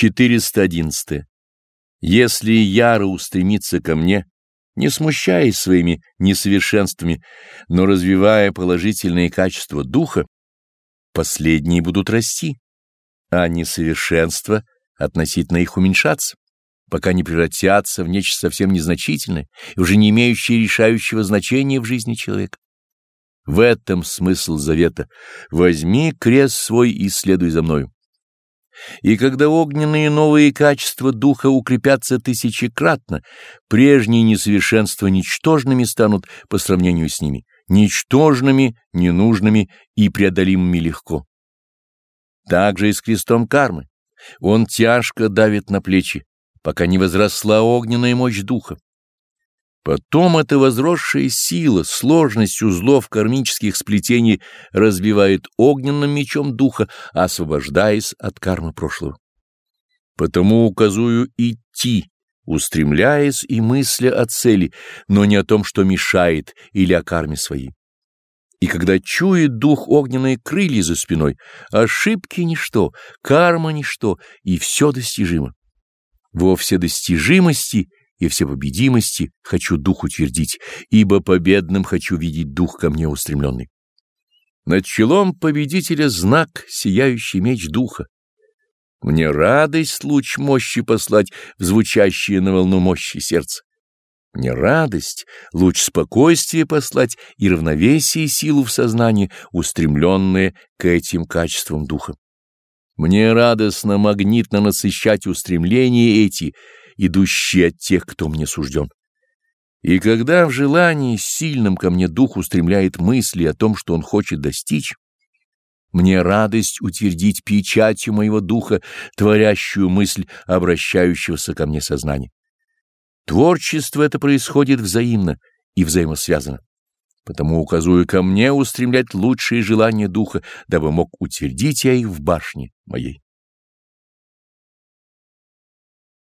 411. Если яро устремиться ко мне, не смущаясь своими несовершенствами, но развивая положительные качества духа, последние будут расти, а несовершенства относительно их уменьшаться, пока не превратятся в нечто совсем незначительное и уже не имеющее решающего значения в жизни человека. В этом смысл завета «возьми крест свой и следуй за мною». И когда огненные новые качества духа укрепятся тысячекратно, прежние несовершенства ничтожными станут по сравнению с ними, ничтожными, ненужными и преодолимыми легко. Так же и с крестом кармы. Он тяжко давит на плечи, пока не возросла огненная мощь духа. Потом эта возросшая сила, сложность узлов кармических сплетений разбивает огненным мечом духа, освобождаясь от кармы прошлого. Потому указую идти, устремляясь и мысля о цели, но не о том, что мешает, или о карме своей. И когда чует дух огненные крылья за спиной, ошибки ничто, карма ничто, и все достижимо. Во вседостижимости — и всепобедимости хочу дух утвердить, ибо победным хочу видеть дух ко мне устремленный. Над челом победителя знак, сияющий меч духа. Мне радость луч мощи послать в звучащее на волну мощи сердце. Мне радость луч спокойствия послать и равновесие силу в сознании, устремленное к этим качествам духа. Мне радостно магнитно насыщать устремления эти, идущие от тех, кто мне сужден. И когда в желании сильном ко мне дух устремляет мысли о том, что он хочет достичь, мне радость утвердить печатью моего духа творящую мысль обращающегося ко мне сознания. Творчество это происходит взаимно и взаимосвязано. Потому указую ко мне устремлять лучшие желания духа, дабы мог утвердить я их в башне моей.